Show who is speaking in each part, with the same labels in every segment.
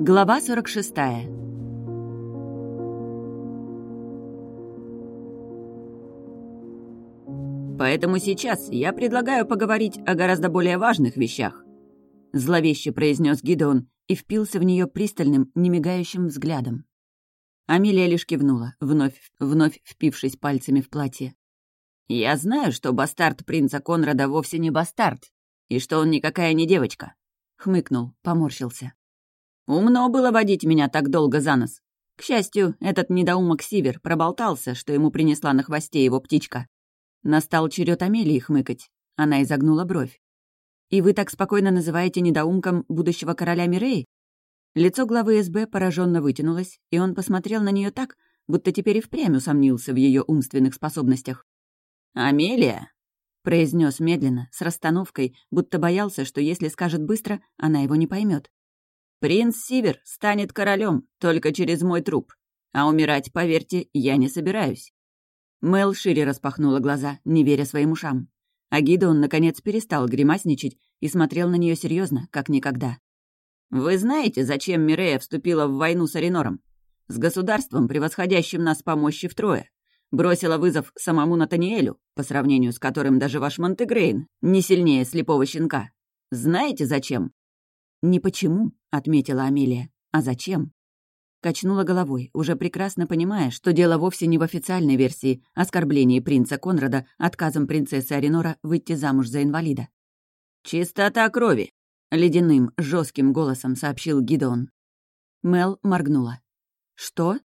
Speaker 1: Глава 46 «Поэтому сейчас я предлагаю поговорить о гораздо более важных вещах», — зловеще произнес Гидеон и впился в нее пристальным, немигающим взглядом. Амелия лишь кивнула, вновь, вновь впившись пальцами в платье. «Я знаю, что бастард принца Конрада вовсе не бастард, и что он никакая не девочка», — хмыкнул, поморщился. Умно было водить меня так долго за нос. К счастью, этот недоумок Сивер проболтался, что ему принесла на хвосте его птичка. Настал черед Амелии хмыкать. Она изогнула бровь. «И вы так спокойно называете недоумком будущего короля Мирей?» Лицо главы СБ пораженно вытянулось, и он посмотрел на нее так, будто теперь и впрямь усомнился в ее умственных способностях. «Амелия!» — произнес медленно, с расстановкой, будто боялся, что если скажет быстро, она его не поймет. Принц Сивер станет королем только через мой труп. А умирать, поверьте, я не собираюсь. Мел шире распахнула глаза, не веря своим ушам. А Гидеон, наконец, перестал гримасничать и смотрел на нее серьезно, как никогда. «Вы знаете, зачем Мирея вступила в войну с Аринором? С государством, превосходящим нас по мощи втрое. Бросила вызов самому Натаниэлю, по сравнению с которым даже ваш Монтегрейн не сильнее слепого щенка. Знаете, зачем?» «Не почему», — отметила Амелия, — «а зачем?» Качнула головой, уже прекрасно понимая, что дело вовсе не в официальной версии оскорблении принца Конрада отказом принцессы Аринора выйти замуж за инвалида. «Чистота крови!» — ледяным, жестким голосом сообщил Гидеон. Мел моргнула. «Что?»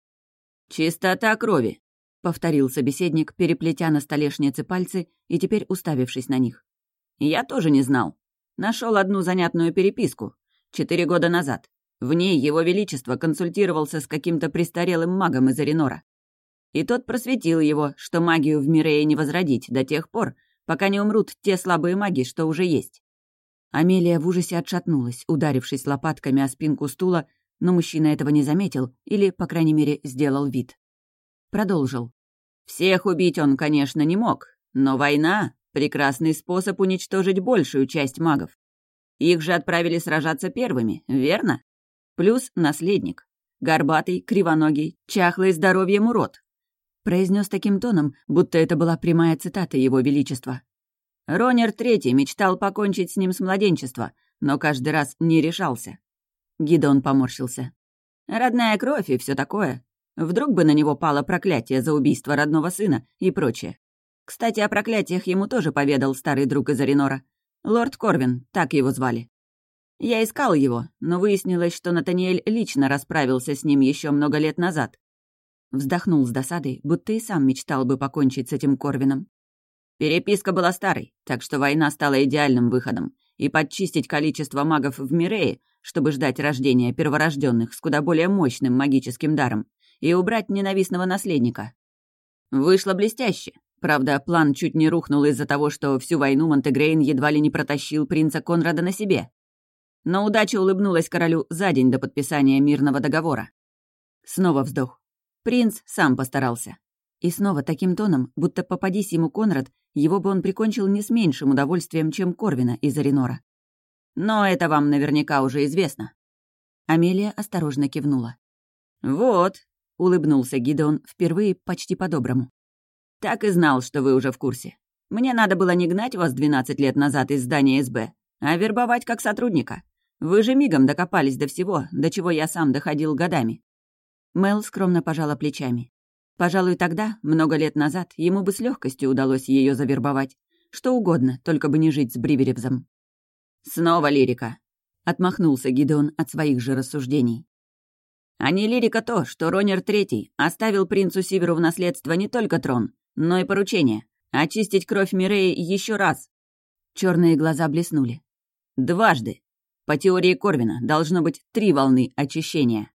Speaker 1: «Чистота крови», — повторил собеседник, переплетя на столешнице пальцы и теперь уставившись на них. «Я тоже не знал. Нашел одну занятную переписку четыре года назад. В ней Его Величество консультировался с каким-то престарелым магом из Аринора. И тот просветил его, что магию в Мирее не возродить до тех пор, пока не умрут те слабые маги, что уже есть. Амелия в ужасе отшатнулась, ударившись лопатками о спинку стула, но мужчина этого не заметил или, по крайней мере, сделал вид. Продолжил. «Всех убить он, конечно, не мог, но война — прекрасный способ уничтожить большую часть магов. Их же отправили сражаться первыми, верно? Плюс наследник. Горбатый, кривоногий, чахлый здоровьем урод. Произнес таким тоном, будто это была прямая цитата Его Величества. Ронер Третий мечтал покончить с ним с младенчества, но каждый раз не решался. Гидон поморщился. Родная кровь и все такое. Вдруг бы на него пало проклятие за убийство родного сына и прочее. Кстати, о проклятиях ему тоже поведал старый друг из Аринора. Лорд Корвин, так его звали. Я искал его, но выяснилось, что Натаниэль лично расправился с ним еще много лет назад. Вздохнул с досадой, будто и сам мечтал бы покончить с этим Корвином. Переписка была старой, так что война стала идеальным выходом, и подчистить количество магов в Мирее, чтобы ждать рождения перворожденных с куда более мощным магическим даром, и убрать ненавистного наследника. Вышло блестяще, Правда, план чуть не рухнул из-за того, что всю войну Монтегрейн едва ли не протащил принца Конрада на себе. Но удача улыбнулась королю за день до подписания мирного договора. Снова вздох. Принц сам постарался. И снова таким тоном, будто попадись ему Конрад, его бы он прикончил не с меньшим удовольствием, чем Корвина из Аринора. Но это вам наверняка уже известно. Амелия осторожно кивнула. «Вот», — улыбнулся Гидеон впервые почти по-доброму. «Так и знал, что вы уже в курсе. Мне надо было не гнать вас 12 лет назад из здания СБ, а вербовать как сотрудника. Вы же мигом докопались до всего, до чего я сам доходил годами». Мел скромно пожала плечами. Пожалуй, тогда, много лет назад, ему бы с легкостью удалось ее завербовать. Что угодно, только бы не жить с Бриверевзом. «Снова лирика», — отмахнулся Гидеон от своих же рассуждений. «А не лирика то, что Ронер Третий оставил принцу Сиверу в наследство не только трон, но и поручение — очистить кровь Миреи еще раз. Черные глаза блеснули. Дважды. По теории Корвина должно быть три волны очищения.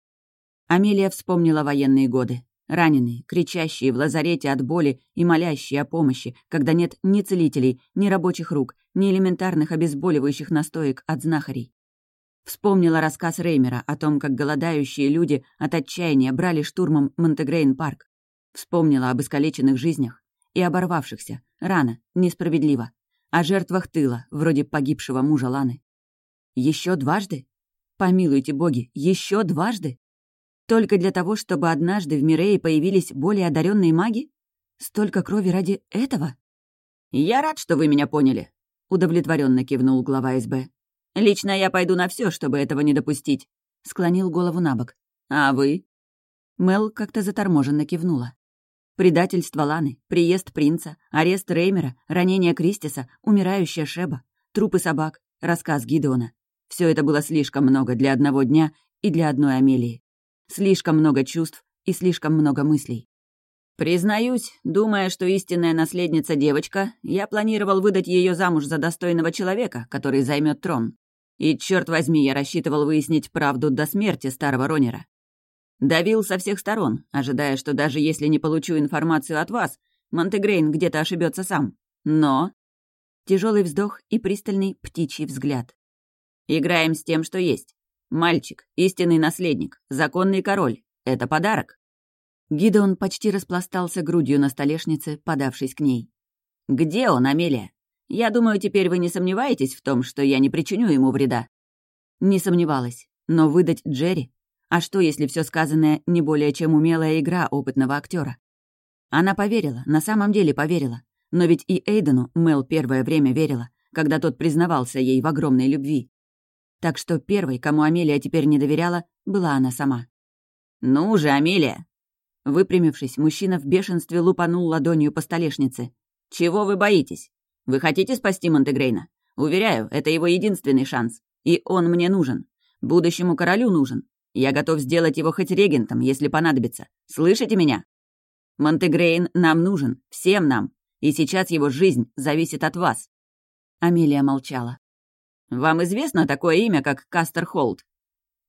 Speaker 1: Амелия вспомнила военные годы. Раненые, кричащие в лазарете от боли и молящие о помощи, когда нет ни целителей, ни рабочих рук, ни элементарных обезболивающих настоек от знахарей. Вспомнила рассказ Реймера о том, как голодающие люди от отчаяния брали штурмом Монтегрейн-парк. Вспомнила об искалеченных жизнях и оборвавшихся, рано, несправедливо, О жертвах тыла, вроде погибшего мужа Ланы. Еще дважды? Помилуйте боги, еще дважды? Только для того, чтобы однажды в Мирее появились более одаренные маги? Столько крови ради этого? «Я рад, что вы меня поняли», — удовлетворенно кивнул глава СБ. «Лично я пойду на все, чтобы этого не допустить», — склонил голову на бок. «А вы?» Мел как-то заторможенно кивнула. Предательство Ланы, приезд принца, арест Реймера, ранение Кристиса, умирающая Шеба, трупы собак, рассказ Гидеона. Все это было слишком много для одного дня и для одной Амелии. Слишком много чувств и слишком много мыслей. Признаюсь, думая, что истинная наследница девочка, я планировал выдать ее замуж за достойного человека, который займет трон. И, черт возьми, я рассчитывал выяснить правду до смерти старого Ронера. Давил со всех сторон, ожидая, что даже если не получу информацию от вас, Монтегрейн где-то ошибется сам. Но... Тяжелый вздох и пристальный птичий взгляд. Играем с тем, что есть. Мальчик, истинный наследник, законный король. Это подарок. Гидеон почти распластался грудью на столешнице, подавшись к ней. «Где он, Амелия? Я думаю, теперь вы не сомневаетесь в том, что я не причиню ему вреда». Не сомневалась. Но выдать Джерри? А что, если все сказанное не более чем умелая игра опытного актера? Она поверила, на самом деле поверила. Но ведь и Эйдену Мел первое время верила, когда тот признавался ей в огромной любви. Так что первой, кому Амелия теперь не доверяла, была она сама. «Ну же, Амелия, Выпрямившись, мужчина в бешенстве лупанул ладонью по столешнице. «Чего вы боитесь? Вы хотите спасти Монтегрейна? Уверяю, это его единственный шанс. И он мне нужен. Будущему королю нужен. Я готов сделать его хоть регентом, если понадобится. Слышите меня? Монтегрейн нам нужен, всем нам. И сейчас его жизнь зависит от вас». Амелия молчала. «Вам известно такое имя, как Кастер Холт?»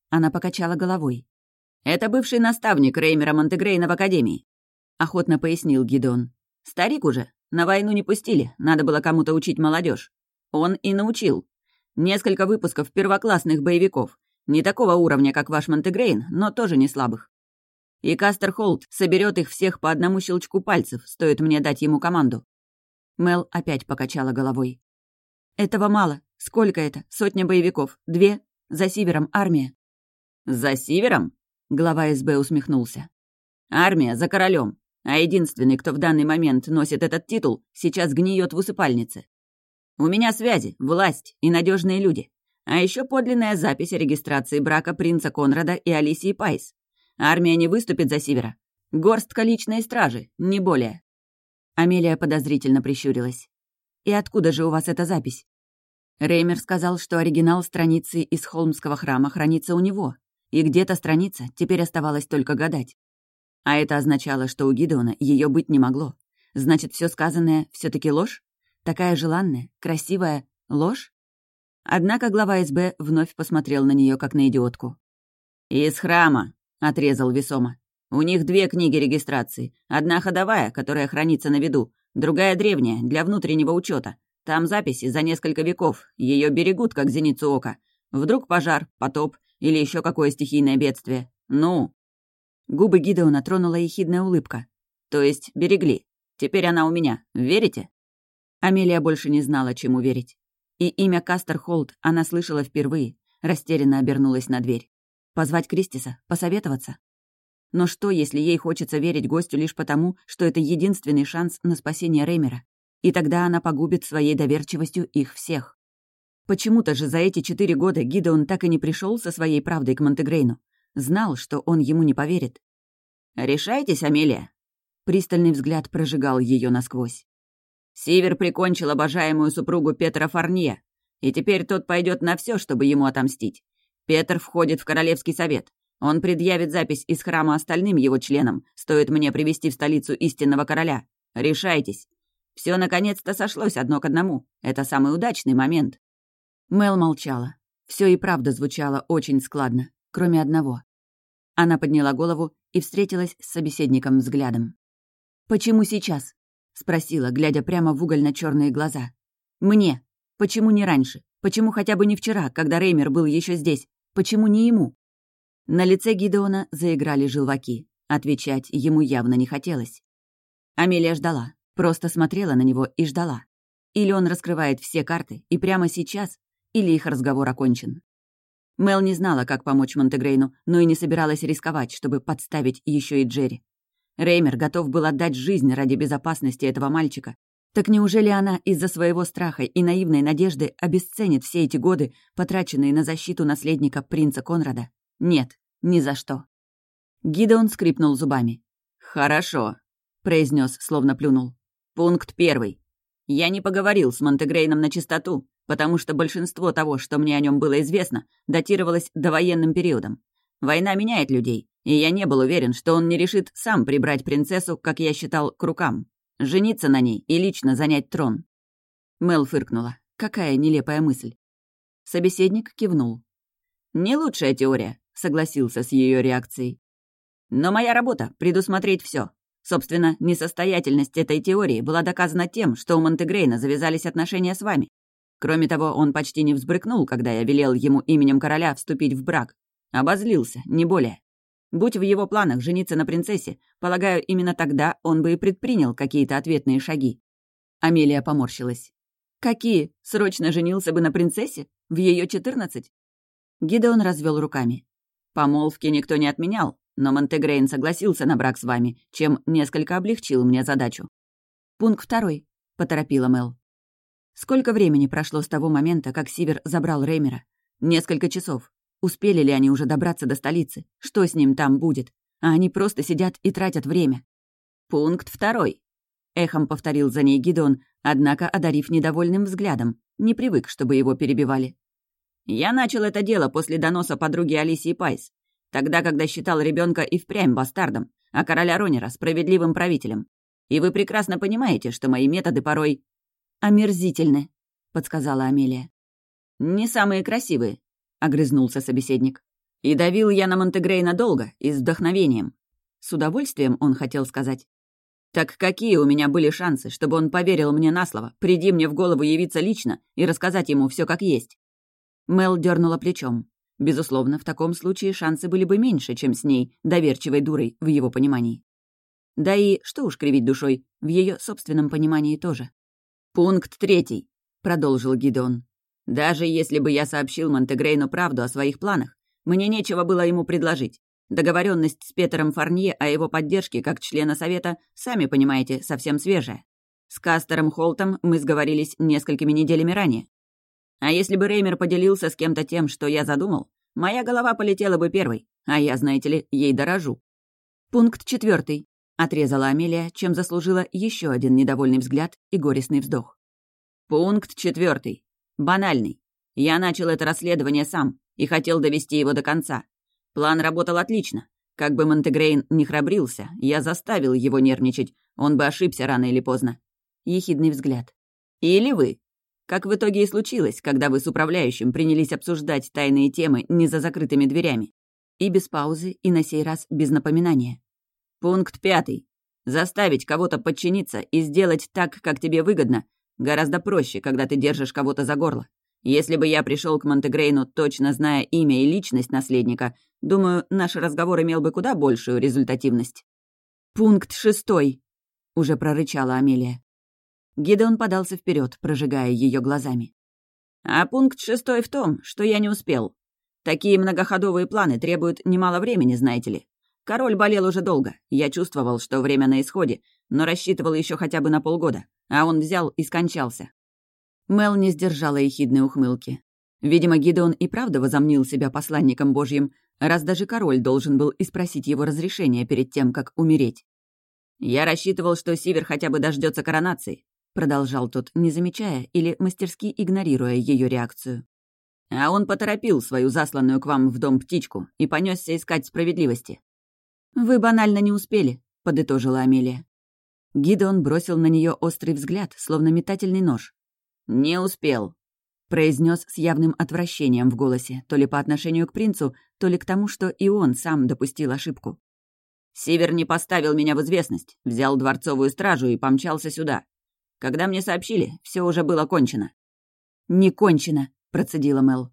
Speaker 1: Она покачала головой. «Это бывший наставник Реймера Монтегрейна в Академии», — охотно пояснил Гидон. «Старик уже. На войну не пустили, надо было кому-то учить молодежь. Он и научил. Несколько выпусков первоклассных боевиков. Не такого уровня, как ваш Монтегрейн, но тоже не слабых. И Кастер Холт соберет их всех по одному щелчку пальцев, стоит мне дать ему команду». Мел опять покачала головой. «Этого мало. Сколько это? Сотня боевиков? Две? За Сивером армия?» «За Сивером?» Глава СБ усмехнулся. «Армия за королем, а единственный, кто в данный момент носит этот титул, сейчас гниет в усыпальнице. У меня связи, власть и надежные люди. А еще подлинная запись о регистрации брака принца Конрада и Алисии Пайс. Армия не выступит за Сивера. Горстка личной стражи, не более». Амелия подозрительно прищурилась. «И откуда же у вас эта запись?» Реймер сказал, что оригинал страницы из Холмского храма хранится у него, и где-то страница, теперь оставалось только гадать. А это означало, что у Гидеона ее быть не могло. Значит, все сказанное все таки ложь? Такая желанная, красивая ложь? Однако глава СБ вновь посмотрел на нее как на идиотку. «Из храма», — отрезал весомо. «У них две книги регистрации. Одна ходовая, которая хранится на виду, другая древняя, для внутреннего учета. Там записи за несколько веков, ее берегут, как зеницу ока. Вдруг пожар, потоп, или еще какое стихийное бедствие? Ну?» Губы Гидеона тронула ехидная улыбка. «То есть берегли. Теперь она у меня. Верите?» Амелия больше не знала, чему верить. И имя Кастер Холт она слышала впервые, растерянно обернулась на дверь. Позвать Кристиса? Посоветоваться? Но что, если ей хочется верить гостю лишь потому, что это единственный шанс на спасение Реймера? И тогда она погубит своей доверчивостью их всех. Почему-то же за эти четыре года Гидеон так и не пришел со своей правдой к Монтегрейну. Знал, что он ему не поверит. «Решайтесь, Амелия!» Пристальный взгляд прожигал ее насквозь. Сивер прикончил обожаемую супругу Петра Фарнье, и теперь тот пойдет на все, чтобы ему отомстить. Петр входит в Королевский совет. Он предъявит запись из храма остальным его членам, стоит мне привести в столицу истинного короля. Решайтесь. Все наконец-то сошлось одно к одному. Это самый удачный момент. Мел молчала. Все и правда звучало очень складно, кроме одного. Она подняла голову и встретилась с собеседником взглядом. «Почему сейчас?» — спросила, глядя прямо в угольно черные глаза. «Мне. Почему не раньше? Почему хотя бы не вчера, когда Реймер был еще здесь? Почему не ему?» На лице Гидеона заиграли желваки. Отвечать ему явно не хотелось. Амелия ждала, просто смотрела на него и ждала. Или он раскрывает все карты, и прямо сейчас, или их разговор окончен. Мел не знала, как помочь Монтегрейну, но и не собиралась рисковать, чтобы подставить еще и Джерри. Реймер готов был отдать жизнь ради безопасности этого мальчика. Так неужели она из-за своего страха и наивной надежды обесценит все эти годы, потраченные на защиту наследника принца Конрада? Нет, ни за что. Гидеон скрипнул зубами. «Хорошо», — произнес, словно плюнул. «Пункт первый. Я не поговорил с Монтегрейном на чистоту, потому что большинство того, что мне о нем было известно, датировалось довоенным периодом. Война меняет людей, и я не был уверен, что он не решит сам прибрать принцессу, как я считал, к рукам, жениться на ней и лично занять трон. Мел фыркнула. Какая нелепая мысль. Собеседник кивнул. «Не лучшая теория», — согласился с ее реакцией. «Но моя работа — предусмотреть все. Собственно, несостоятельность этой теории была доказана тем, что у Монтегрейна завязались отношения с вами. Кроме того, он почти не взбрыкнул, когда я велел ему именем короля вступить в брак. Обозлился, не более. Будь в его планах жениться на принцессе, полагаю, именно тогда он бы и предпринял какие-то ответные шаги. Амелия поморщилась. «Какие? Срочно женился бы на принцессе? В ее четырнадцать?» Гидеон развел руками. «Помолвки никто не отменял, но Монтегрейн согласился на брак с вами, чем несколько облегчил мне задачу». «Пункт второй», — поторопила Мел. Сколько времени прошло с того момента, как Сивер забрал Реймера? Несколько часов. Успели ли они уже добраться до столицы? Что с ним там будет? А они просто сидят и тратят время. «Пункт второй», — эхом повторил за ней Гидон, однако одарив недовольным взглядом. Не привык, чтобы его перебивали. «Я начал это дело после доноса подруги Алисии Пайс, тогда, когда считал ребенка и впрямь бастардом, а короля Ронера — справедливым правителем. И вы прекрасно понимаете, что мои методы порой «Омерзительны», — подсказала Амелия. «Не самые красивые», — огрызнулся собеседник. «И давил я на Монтегрейна долго и с вдохновением. С удовольствием он хотел сказать. Так какие у меня были шансы, чтобы он поверил мне на слово, приди мне в голову явиться лично и рассказать ему все как есть?» Мел дернула плечом. Безусловно, в таком случае шансы были бы меньше, чем с ней, доверчивой дурой, в его понимании. Да и, что уж кривить душой, в ее собственном понимании тоже. «Пункт третий», — продолжил Гидеон. «Даже если бы я сообщил Монтегрейну правду о своих планах, мне нечего было ему предложить. Договоренность с Петером Фарнье о его поддержке как члена Совета, сами понимаете, совсем свежая. С Кастером Холтом мы сговорились несколькими неделями ранее. А если бы Реймер поделился с кем-то тем, что я задумал, моя голова полетела бы первой, а я, знаете ли, ей дорожу. Пункт четвертый. Отрезала Амелия, чем заслужила еще один недовольный взгляд и горестный вздох. Пункт четвертый. Банальный. Я начал это расследование сам и хотел довести его до конца. План работал отлично. Как бы Монтегрейн не храбрился, я заставил его нервничать, он бы ошибся рано или поздно. Ехидный взгляд. Или вы. Как в итоге и случилось, когда вы с управляющим принялись обсуждать тайные темы не за закрытыми дверями. И без паузы, и на сей раз без напоминания. Пункт пятый. Заставить кого-то подчиниться и сделать так, как тебе выгодно, гораздо проще, когда ты держишь кого-то за горло. Если бы я пришел к Монтегрейну, точно зная имя и личность наследника, думаю, наш разговор имел бы куда большую результативность. «Пункт шестой», — уже прорычала Амелия. Гидеон подался вперед, прожигая ее глазами. «А пункт шестой в том, что я не успел. Такие многоходовые планы требуют немало времени, знаете ли. Король болел уже долго. Я чувствовал, что время на исходе, но рассчитывал еще хотя бы на полгода. А он взял и скончался. Мел не сдержала ехидной ухмылки. Видимо, Гидеон и правда возомнил себя посланником Божьим, раз даже король должен был и спросить его разрешения перед тем, как умереть. «Я рассчитывал, что Сивер хотя бы дождется коронации», продолжал тот, не замечая или мастерски игнорируя ее реакцию. А он поторопил свою засланную к вам в дом птичку и понесся искать справедливости. «Вы банально не успели», — подытожила Амелия. Гидеон бросил на нее острый взгляд, словно метательный нож. «Не успел», — произнес с явным отвращением в голосе, то ли по отношению к принцу, то ли к тому, что и он сам допустил ошибку. «Сивер не поставил меня в известность, взял дворцовую стражу и помчался сюда. Когда мне сообщили, все уже было кончено». «Не кончено», — процедила Мел.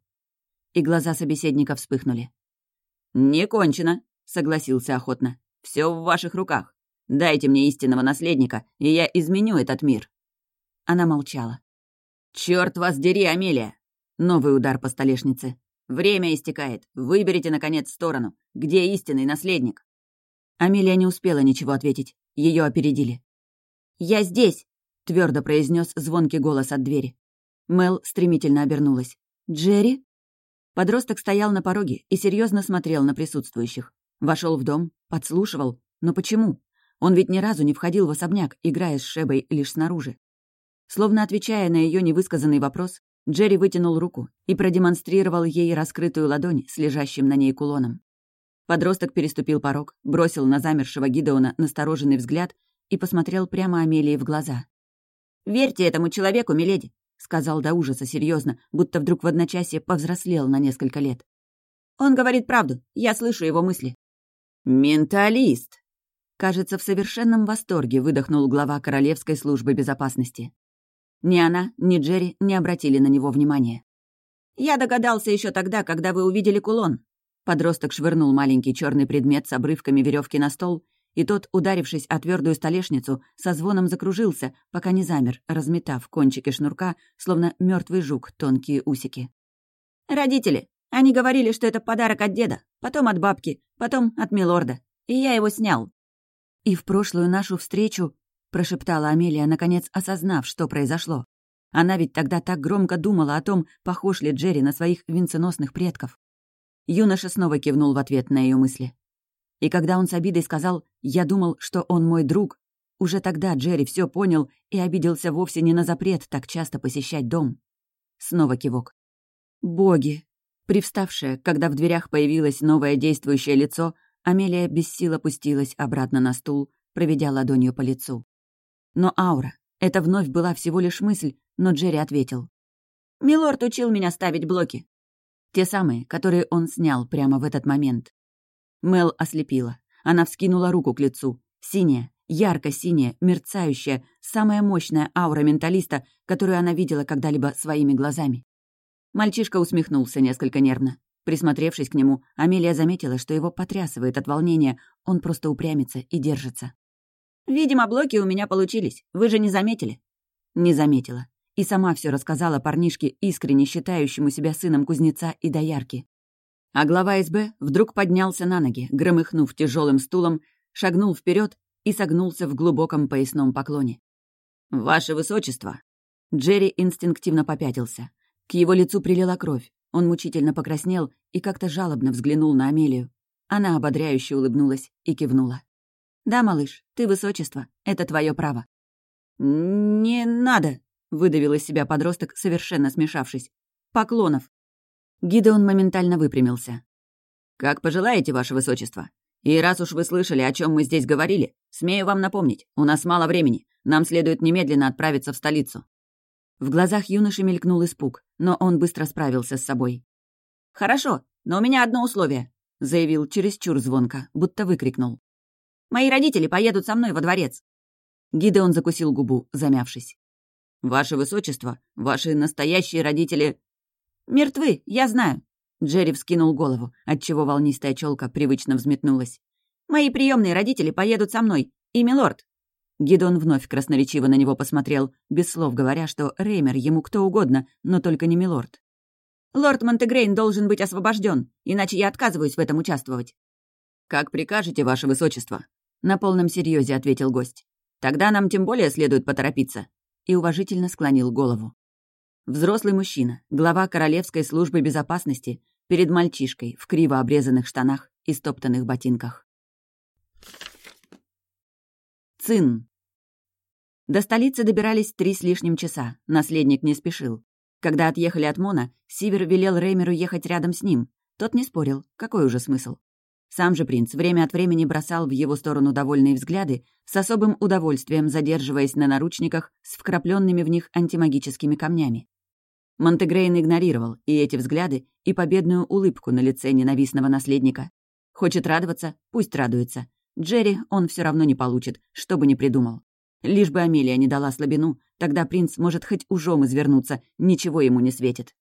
Speaker 1: И глаза собеседника вспыхнули. «Не кончено», — согласился охотно. «Все в ваших руках. Дайте мне истинного наследника, и я изменю этот мир». Она молчала. Черт вас дери, Амелия!» Новый удар по столешнице. «Время истекает. Выберите, наконец, сторону. Где истинный наследник?» Амелия не успела ничего ответить. Ее опередили. «Я здесь!» — твердо произнес звонкий голос от двери. Мел стремительно обернулась. «Джерри?» Подросток стоял на пороге и серьезно смотрел на присутствующих. Вошел в дом, подслушивал. Но почему? Он ведь ни разу не входил в особняк, играя с Шебой лишь снаружи. Словно отвечая на ее невысказанный вопрос, Джерри вытянул руку и продемонстрировал ей раскрытую ладонь с лежащим на ней кулоном. Подросток переступил порог, бросил на замершего Гидеона настороженный взгляд и посмотрел прямо Амелии в глаза. «Верьте этому человеку, миледи сказал до ужаса серьезно, будто вдруг в одночасье повзрослел на несколько лет. «Он говорит правду, я слышу его мысли». «Менталист!» Кажется, в совершенном восторге выдохнул глава Королевской службы безопасности. Ни она, ни Джерри не обратили на него внимания. «Я догадался еще тогда, когда вы увидели кулон». Подросток швырнул маленький черный предмет с обрывками веревки на стол и тот, ударившись о твердую столешницу, со звоном закружился, пока не замер, разметав кончики шнурка, словно мертвый жук, тонкие усики. «Родители! Они говорили, что это подарок от деда, потом от бабки, потом от милорда. И я его снял». «И в прошлую нашу встречу...» — прошептала Амелия, наконец осознав, что произошло. Она ведь тогда так громко думала о том, похож ли Джерри на своих венценосных предков. Юноша снова кивнул в ответ на ее мысли. И когда он с обидой сказал «я думал, что он мой друг», уже тогда Джерри все понял и обиделся вовсе не на запрет так часто посещать дом. Снова кивок. «Боги!» Привставшая, когда в дверях появилось новое действующее лицо, Амелия без сил опустилась обратно на стул, проведя ладонью по лицу. Но аура. Это вновь была всего лишь мысль, но Джерри ответил. «Милорд учил меня ставить блоки». Те самые, которые он снял прямо в этот момент. Мел ослепила. Она вскинула руку к лицу. Синяя, ярко-синяя, мерцающая, самая мощная аура менталиста, которую она видела когда-либо своими глазами. Мальчишка усмехнулся несколько нервно. Присмотревшись к нему, Амелия заметила, что его потрясывает от волнения, он просто упрямится и держится. «Видимо, блоки у меня получились. Вы же не заметили?» Не заметила. И сама все рассказала парнишке, искренне считающему себя сыном кузнеца и доярки. А глава СБ вдруг поднялся на ноги, громыхнув тяжелым стулом, шагнул вперед и согнулся в глубоком поясном поклоне. «Ваше высочество!» Джерри инстинктивно попятился. К его лицу прилила кровь. Он мучительно покраснел и как-то жалобно взглянул на Амелию. Она ободряюще улыбнулась и кивнула. «Да, малыш, ты высочество. Это твое право». «Не надо», — выдавил из себя подросток, совершенно смешавшись. «Поклонов». Гидеон моментально выпрямился. «Как пожелаете, ваше высочество. И раз уж вы слышали, о чем мы здесь говорили, смею вам напомнить, у нас мало времени, нам следует немедленно отправиться в столицу». В глазах юноши мелькнул испуг, но он быстро справился с собой. «Хорошо, но у меня одно условие», — заявил чересчур звонко, будто выкрикнул. «Мои родители поедут со мной во дворец». Гидеон закусил губу, замявшись. «Ваше высочество, ваши настоящие родители «Мертвы, я знаю». Джерри вскинул голову, отчего волнистая челка привычно взметнулась. «Мои приемные родители поедут со мной. И милорд». Гидон вновь красноречиво на него посмотрел, без слов говоря, что Реймер ему кто угодно, но только не милорд. «Лорд Монтегрейн должен быть освобожден, иначе я отказываюсь в этом участвовать». «Как прикажете, ваше высочество», — на полном серьезе ответил гость. «Тогда нам тем более следует поторопиться», и уважительно склонил голову. Взрослый мужчина, глава Королевской службы безопасности, перед мальчишкой в криво обрезанных штанах и стоптанных ботинках. Цин. До столицы добирались три с лишним часа, наследник не спешил. Когда отъехали от Мона, Сивер велел Реймеру ехать рядом с ним. Тот не спорил, какой уже смысл. Сам же принц время от времени бросал в его сторону довольные взгляды, с особым удовольствием задерживаясь на наручниках с вкрапленными в них антимагическими камнями. Монтегрейн игнорировал и эти взгляды, и победную улыбку на лице ненавистного наследника. Хочет радоваться, пусть радуется. Джерри он все равно не получит, что бы ни придумал. Лишь бы Амелия не дала слабину, тогда принц может хоть ужом извернуться, ничего ему не светит.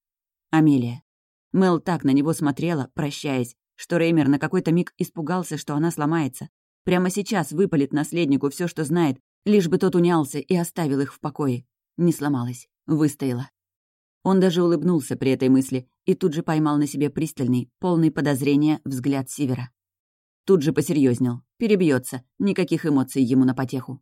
Speaker 1: Амелия. Мел так на него смотрела, прощаясь, что Реймер на какой-то миг испугался, что она сломается. Прямо сейчас выпалит наследнику все, что знает, лишь бы тот унялся и оставил их в покое. Не сломалась, выстояла. Он даже улыбнулся при этой мысли и тут же поймал на себе пристальный, полный подозрения взгляд Сивера. Тут же посерьезнел, перебьется, никаких эмоций ему на потеху.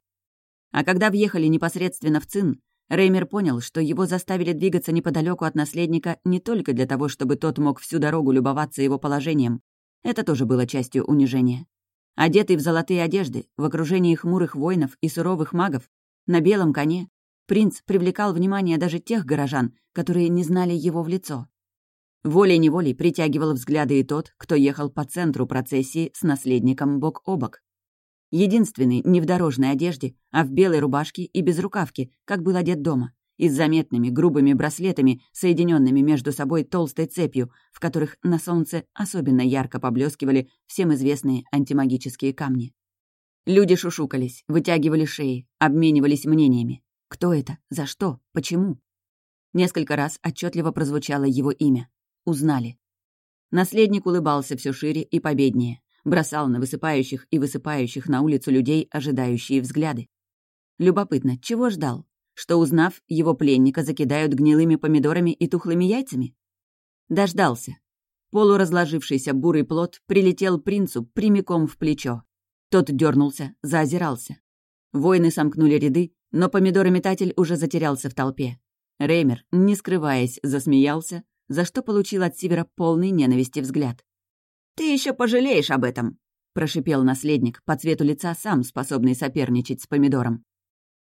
Speaker 1: А когда въехали непосредственно в ЦИН, Реймер понял, что его заставили двигаться неподалеку от наследника не только для того, чтобы тот мог всю дорогу любоваться его положением. Это тоже было частью унижения. Одетый в золотые одежды, в окружении хмурых воинов и суровых магов, на белом коне, принц привлекал внимание даже тех горожан, которые не знали его в лицо. Волей-неволей притягивал взгляды и тот, кто ехал по центру процессии с наследником бок о бок. Единственный не в дорожной одежде, а в белой рубашке и без рукавки, как был одет дома, и с заметными грубыми браслетами, соединенными между собой толстой цепью, в которых на солнце особенно ярко поблескивали всем известные антимагические камни. Люди шушукались, вытягивали шеи, обменивались мнениями. Кто это? За что? Почему? Несколько раз отчетливо прозвучало его имя. Узнали. Наследник улыбался все шире и победнее, бросал на высыпающих и высыпающих на улицу людей ожидающие взгляды. Любопытно, чего ждал? Что, узнав, его пленника закидают гнилыми помидорами и тухлыми яйцами? Дождался. Полуразложившийся бурый плод прилетел принцу прямиком в плечо. Тот дернулся, заозирался. Воины сомкнули ряды, но помидорометатель уже затерялся в толпе. Реймер, не скрываясь, засмеялся, за что получил от Сивера полный ненависти взгляд. «Ты еще пожалеешь об этом!» — прошипел наследник, по цвету лица сам способный соперничать с помидором.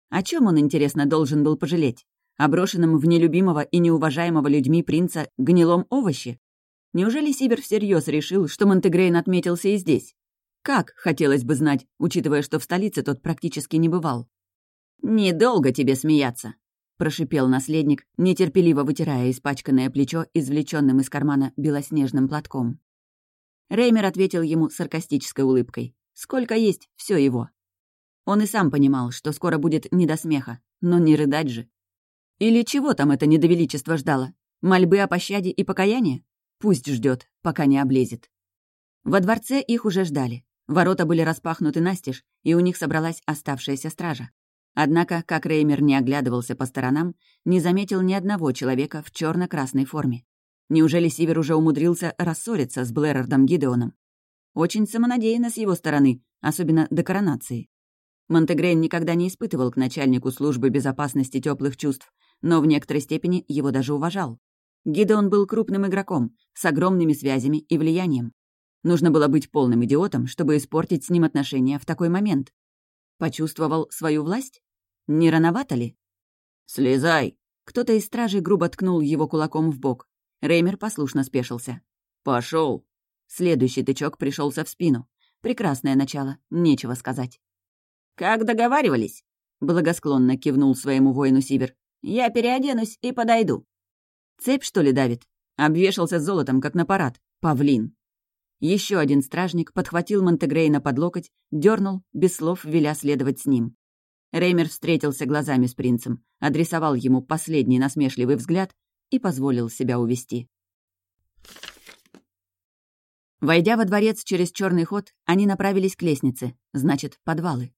Speaker 1: О чем он, интересно, должен был пожалеть? О брошенном в нелюбимого и неуважаемого людьми принца гнилом овоще? Неужели Сибир всерьез решил, что Монтегрейн отметился и здесь? Как, хотелось бы знать, учитывая, что в столице тот практически не бывал. «Недолго тебе смеяться», — прошипел наследник, нетерпеливо вытирая испачканное плечо, извлеченным из кармана белоснежным платком. Реймер ответил ему саркастической улыбкой. «Сколько есть, все его». Он и сам понимал, что скоро будет не до смеха, но не рыдать же. Или чего там это недовеличество ждало? Мольбы о пощаде и покаяние? Пусть ждет, пока не облезет. Во дворце их уже ждали. Ворота были распахнуты настежь, и у них собралась оставшаяся стража. Однако, как Реймер не оглядывался по сторонам, не заметил ни одного человека в черно красной форме. Неужели Сивер уже умудрился рассориться с Блэрардом Гидеоном? Очень самонадеянно с его стороны, особенно до коронации. Монтегрейн никогда не испытывал к начальнику службы безопасности теплых чувств, но в некоторой степени его даже уважал. Гидеон был крупным игроком, с огромными связями и влиянием. Нужно было быть полным идиотом, чтобы испортить с ним отношения в такой момент. Почувствовал свою власть? Не рановато ли? «Слезай!» Кто-то из стражей грубо ткнул его кулаком в бок. Реймер послушно спешился. Пошел. Следующий тычок пришелся в спину. Прекрасное начало, нечего сказать. «Как договаривались?» — благосклонно кивнул своему воину Сибир. «Я переоденусь и подойду». «Цепь, что ли, давит?» Обвешался золотом, как на парад. Павлин. Еще один стражник подхватил Монтегрейна под локоть, дернул, без слов веля следовать с ним. Реймер встретился глазами с принцем, адресовал ему последний насмешливый взгляд и позволил себя увести. Войдя во дворец через черный ход, они направились к лестнице, значит, подвалы.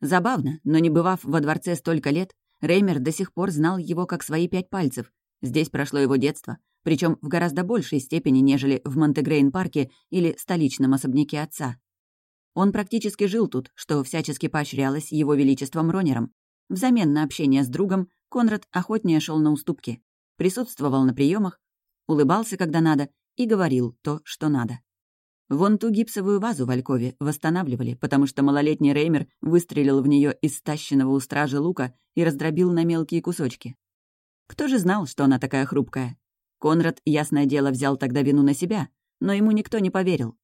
Speaker 1: Забавно, но не бывав во дворце столько лет, Реймер до сих пор знал его как свои пять пальцев. Здесь прошло его детство, причем в гораздо большей степени, нежели в Монтегрейн-парке или столичном особняке отца. Он практически жил тут, что всячески поощрялось его величеством Ронером. Взамен на общение с другом Конрад охотнее шел на уступки, присутствовал на приемах, улыбался, когда надо, и говорил то, что надо. Вон ту гипсовую вазу в алькове восстанавливали, потому что малолетний Реймер выстрелил в нее из стащенного у стражи лука и раздробил на мелкие кусочки. Кто же знал, что она такая хрупкая? Конрад, ясное дело, взял тогда вину на себя, но ему никто не поверил.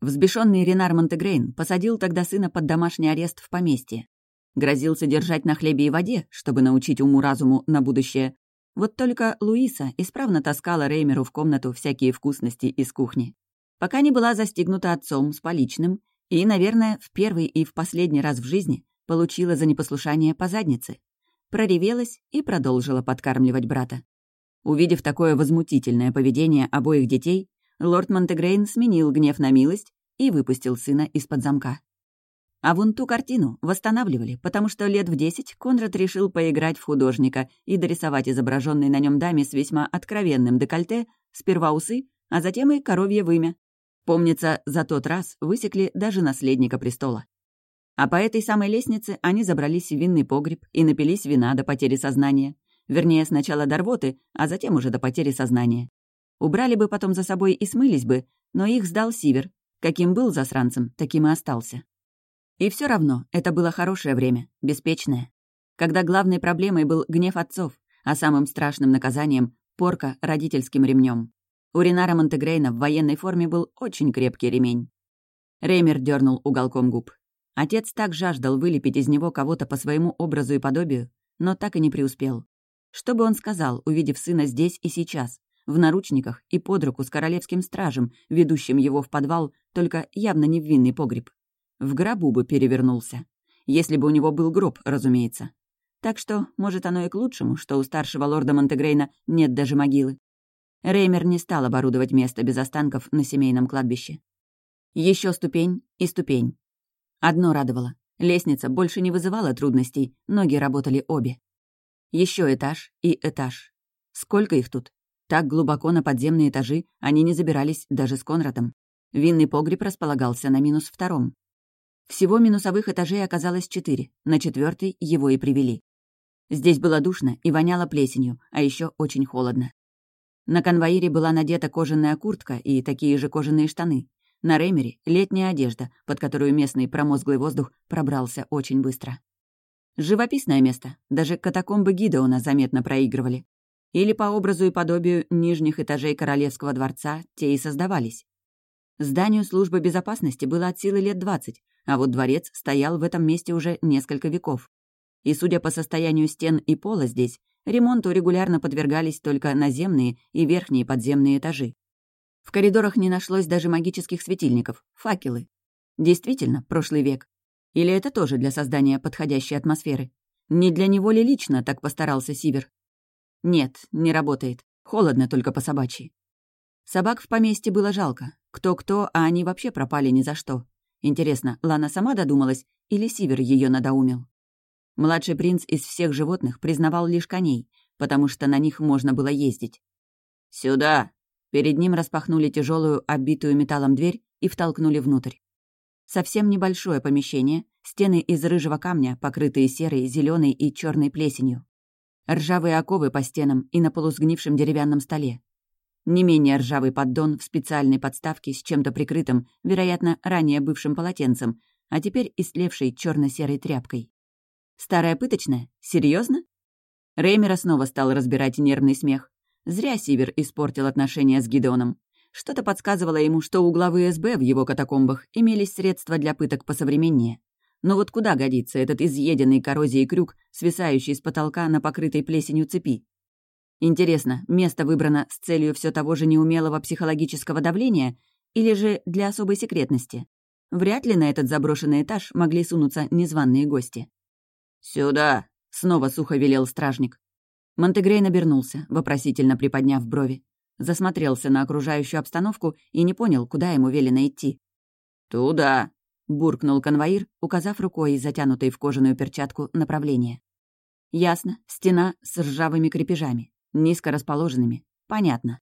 Speaker 1: Взбешенный Ренар Монтегрейн посадил тогда сына под домашний арест в поместье. Грозился держать на хлебе и воде, чтобы научить уму-разуму на будущее. Вот только Луиса исправно таскала Реймеру в комнату всякие вкусности из кухни. Пока не была застигнута отцом с поличным и, наверное, в первый и в последний раз в жизни получила за непослушание по заднице. Проревелась и продолжила подкармливать брата. Увидев такое возмутительное поведение обоих детей, лорд Монтегрейн сменил гнев на милость и выпустил сына из-под замка. А вон ту картину восстанавливали, потому что лет в десять Конрад решил поиграть в художника и дорисовать изображенной на нем даме с весьма откровенным декольте сперва усы, а затем и коровье вымя. Помнится, за тот раз высекли даже наследника престола. А по этой самой лестнице они забрались в винный погреб и напились вина до потери сознания. Вернее, сначала до рвоты, а затем уже до потери сознания. Убрали бы потом за собой и смылись бы, но их сдал Сивер. Каким был засранцем, таким и остался. И все равно это было хорошее время, беспечное. Когда главной проблемой был гнев отцов, а самым страшным наказанием — порка родительским ремнем. У Ринара Монтегрейна в военной форме был очень крепкий ремень. Реймер дернул уголком губ. Отец так жаждал вылепить из него кого-то по своему образу и подобию, но так и не преуспел. Что бы он сказал, увидев сына здесь и сейчас, в наручниках и под руку с королевским стражем, ведущим его в подвал, только явно не в винный погреб. В гробу бы перевернулся. Если бы у него был гроб, разумеется. Так что, может, оно и к лучшему, что у старшего лорда Монтегрейна нет даже могилы. Реймер не стал оборудовать место без останков на семейном кладбище. Еще ступень и ступень. Одно радовало. Лестница больше не вызывала трудностей, ноги работали обе. Еще этаж и этаж. Сколько их тут? Так глубоко на подземные этажи они не забирались даже с Конрадом. Винный погреб располагался на минус втором. Всего минусовых этажей оказалось четыре, на четвертый его и привели. Здесь было душно и воняло плесенью, а еще очень холодно. На конвоире была надета кожаная куртка и такие же кожаные штаны. На Ремере — летняя одежда, под которую местный промозглый воздух пробрался очень быстро. Живописное место. Даже катакомбы Гидеона заметно проигрывали. Или по образу и подобию нижних этажей Королевского дворца те и создавались. Зданию службы безопасности было от силы лет двадцать, а вот дворец стоял в этом месте уже несколько веков. И, судя по состоянию стен и пола здесь, ремонту регулярно подвергались только наземные и верхние подземные этажи. В коридорах не нашлось даже магических светильников, факелы. Действительно, прошлый век. Или это тоже для создания подходящей атмосферы? Не для него ли лично так постарался Сивер? Нет, не работает. Холодно только по собачьи. Собак в поместье было жалко. Кто-кто, а они вообще пропали ни за что. Интересно, Лана сама додумалась или Сивер ее надоумил? Младший принц из всех животных признавал лишь коней, потому что на них можно было ездить. «Сюда!» Перед ним распахнули тяжелую, оббитую металлом дверь и втолкнули внутрь. Совсем небольшое помещение, стены из рыжего камня, покрытые серой, зеленой и черной плесенью. Ржавые оковы по стенам и на полусгнившем деревянном столе. Не менее ржавый поддон в специальной подставке с чем-то прикрытым, вероятно, ранее бывшим полотенцем, а теперь истлевшей черно серой тряпкой. Старая пыточная? Серьезно? Реймера снова стал разбирать нервный смех. Зря Сивер испортил отношения с Гидеоном. Что-то подсказывало ему, что у главы СБ в его катакомбах имелись средства для пыток посовременнее. Но вот куда годится этот изъеденный коррозией крюк, свисающий с потолка на покрытой плесенью цепи? Интересно, место выбрано с целью все того же неумелого психологического давления или же для особой секретности? Вряд ли на этот заброшенный этаж могли сунуться незваные гости. «Сюда!» — снова сухо велел стражник. Монтегрей набернулся, вопросительно приподняв брови. Засмотрелся на окружающую обстановку и не понял, куда ему велено идти. «Туда!» — буркнул конвоир, указав рукой, затянутой в кожаную перчатку, направление. «Ясно, стена с ржавыми крепежами низко расположенными. Понятно.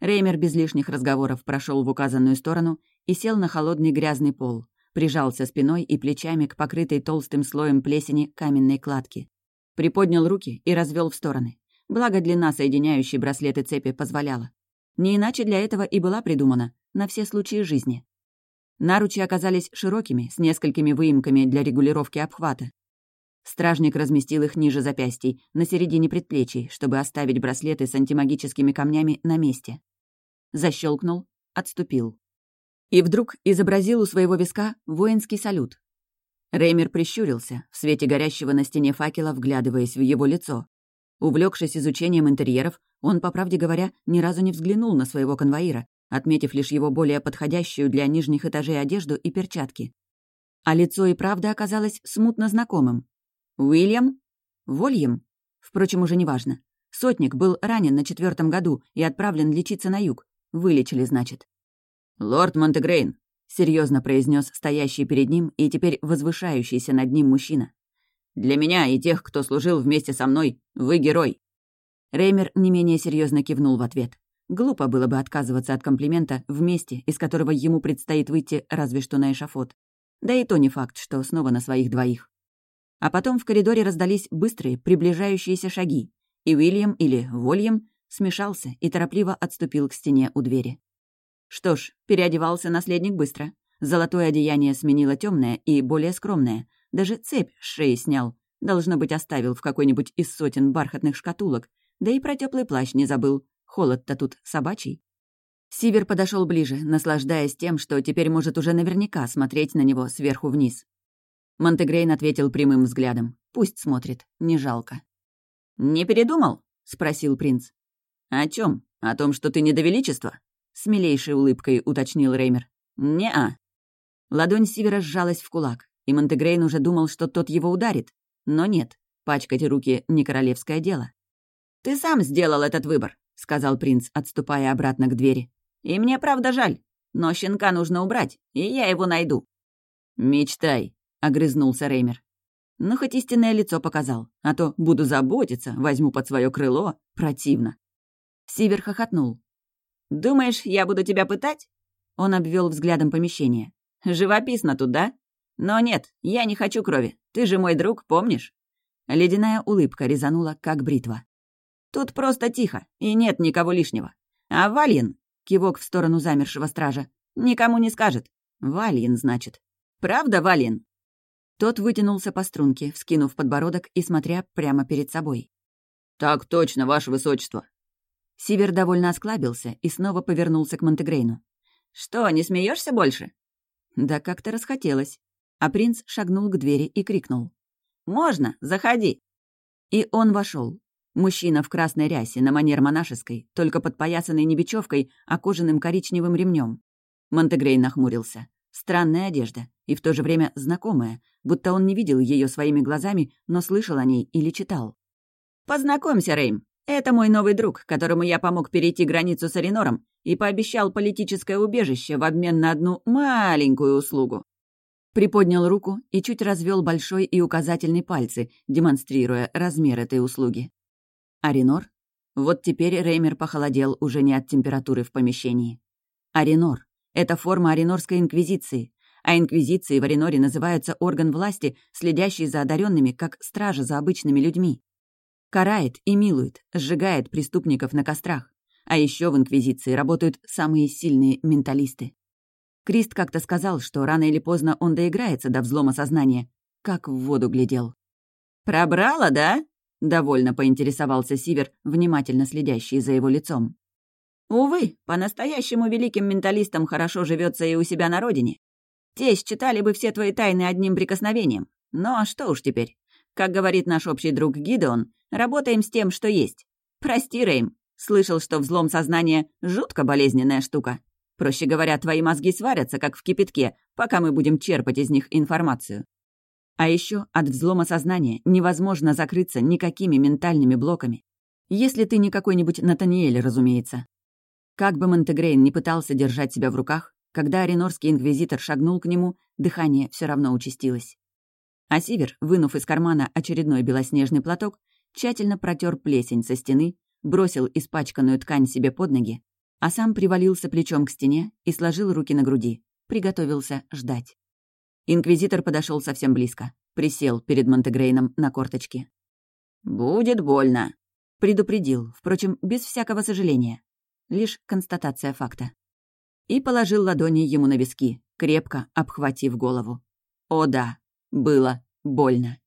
Speaker 1: Реймер без лишних разговоров прошел в указанную сторону и сел на холодный грязный пол, прижался спиной и плечами к покрытой толстым слоем плесени каменной кладке. Приподнял руки и развел в стороны. Благо длина соединяющей браслеты цепи позволяла. Не иначе для этого и была придумана, на все случаи жизни. Наручи оказались широкими, с несколькими выемками для регулировки обхвата, Стражник разместил их ниже запястий, на середине предплечий, чтобы оставить браслеты с антимагическими камнями на месте. Защелкнул, отступил. И вдруг изобразил у своего виска воинский салют. Реймер прищурился, в свете горящего на стене факела, вглядываясь в его лицо. Увлекшись изучением интерьеров, он, по правде говоря, ни разу не взглянул на своего конвоира, отметив лишь его более подходящую для нижних этажей одежду и перчатки. А лицо и правда оказалось смутно знакомым. Уильям? Вольям? Впрочем, уже неважно. Сотник был ранен на четвертом году и отправлен лечиться на юг. Вылечили, значит. «Лорд Монтегрейн!» серьезно произнес стоящий перед ним и теперь возвышающийся над ним мужчина. «Для меня и тех, кто служил вместе со мной, вы герой». Реймер не менее серьезно кивнул в ответ. Глупо было бы отказываться от комплимента в месте, из которого ему предстоит выйти разве что на эшафот. Да и то не факт, что снова на своих двоих. А потом в коридоре раздались быстрые, приближающиеся шаги, и Уильям или Вольям смешался и торопливо отступил к стене у двери. Что ж, переодевался наследник быстро. Золотое одеяние сменило темное и более скромное. Даже цепь с шеи снял. Должно быть, оставил в какой-нибудь из сотен бархатных шкатулок. Да и про теплый плащ не забыл. Холод-то тут собачий. Сивер подошел ближе, наслаждаясь тем, что теперь может уже наверняка смотреть на него сверху вниз. Монтегрейн ответил прямым взглядом. Пусть смотрит, не жалко. «Не передумал?» — спросил принц. «О чем? О том, что ты недовеличество?» С милейшей улыбкой уточнил Реймер. «Не-а». Ладонь Сивера сжалась в кулак, и Монтегрейн уже думал, что тот его ударит. Но нет, пачкать руки — не королевское дело. «Ты сам сделал этот выбор», — сказал принц, отступая обратно к двери. «И мне правда жаль, но щенка нужно убрать, и я его найду». «Мечтай», — огрызнулся Реймер. Ну, хоть истинное лицо показал, а то буду заботиться, возьму под свое крыло. Противно. Сивер хохотнул. «Думаешь, я буду тебя пытать?» Он обвел взглядом помещение. «Живописно тут, да? Но нет, я не хочу крови. Ты же мой друг, помнишь?» Ледяная улыбка резанула, как бритва. «Тут просто тихо, и нет никого лишнего. А Вальин...» — кивок в сторону замершего стража. «Никому не скажет. Вальин, значит. Правда, Вальин?» Тот вытянулся по струнке, вскинув подбородок и смотря прямо перед собой. «Так точно, ваше высочество!» Сивер довольно осклабился и снова повернулся к Монтегрейну. «Что, не смеешься больше?» Да как-то расхотелось. А принц шагнул к двери и крикнул. «Можно, заходи!» И он вошел. Мужчина в красной рясе, на манер монашеской, только подпоясанный не бечевкой, а кожаным коричневым ремнем. Монтегрей нахмурился. Странная одежда, и в то же время знакомая, будто он не видел ее своими глазами, но слышал о ней или читал. «Познакомься, Рейм. Это мой новый друг, которому я помог перейти границу с Аринором и пообещал политическое убежище в обмен на одну маленькую услугу». Приподнял руку и чуть развел большой и указательный пальцы, демонстрируя размер этой услуги. Аринор? Вот теперь Реймер похолодел уже не от температуры в помещении. Аринор. Это форма Аринорской инквизиции, а инквизицией в Ариноре называется орган власти, следящий за одаренными, как стража за обычными людьми. Карает и милует, сжигает преступников на кострах. А еще в инквизиции работают самые сильные менталисты. Крист как-то сказал, что рано или поздно он доиграется до взлома сознания. Как в воду глядел. «Пробрала, да?» — довольно поинтересовался Сивер, внимательно следящий за его лицом. «Увы, по-настоящему великим менталистам хорошо живется и у себя на родине. Те считали бы все твои тайны одним прикосновением. Но что уж теперь. Как говорит наш общий друг Гидеон, работаем с тем, что есть. Прости, Рейм. Слышал, что взлом сознания — жутко болезненная штука. Проще говоря, твои мозги сварятся, как в кипятке, пока мы будем черпать из них информацию. А еще от взлома сознания невозможно закрыться никакими ментальными блоками. Если ты не какой-нибудь Натаниэль, разумеется. Как бы Монтегрейн не пытался держать себя в руках, когда аренорский инквизитор шагнул к нему, дыхание все равно участилось. А Сивер, вынув из кармана очередной белоснежный платок, тщательно протер плесень со стены, бросил испачканную ткань себе под ноги, а сам привалился плечом к стене и сложил руки на груди, приготовился ждать. Инквизитор подошел совсем близко, присел перед Монтегрейном на корточки. «Будет больно», — предупредил, впрочем, без всякого сожаления. Лишь констатация факта и положил ладони ему на виски, крепко обхватив голову. О да, было больно.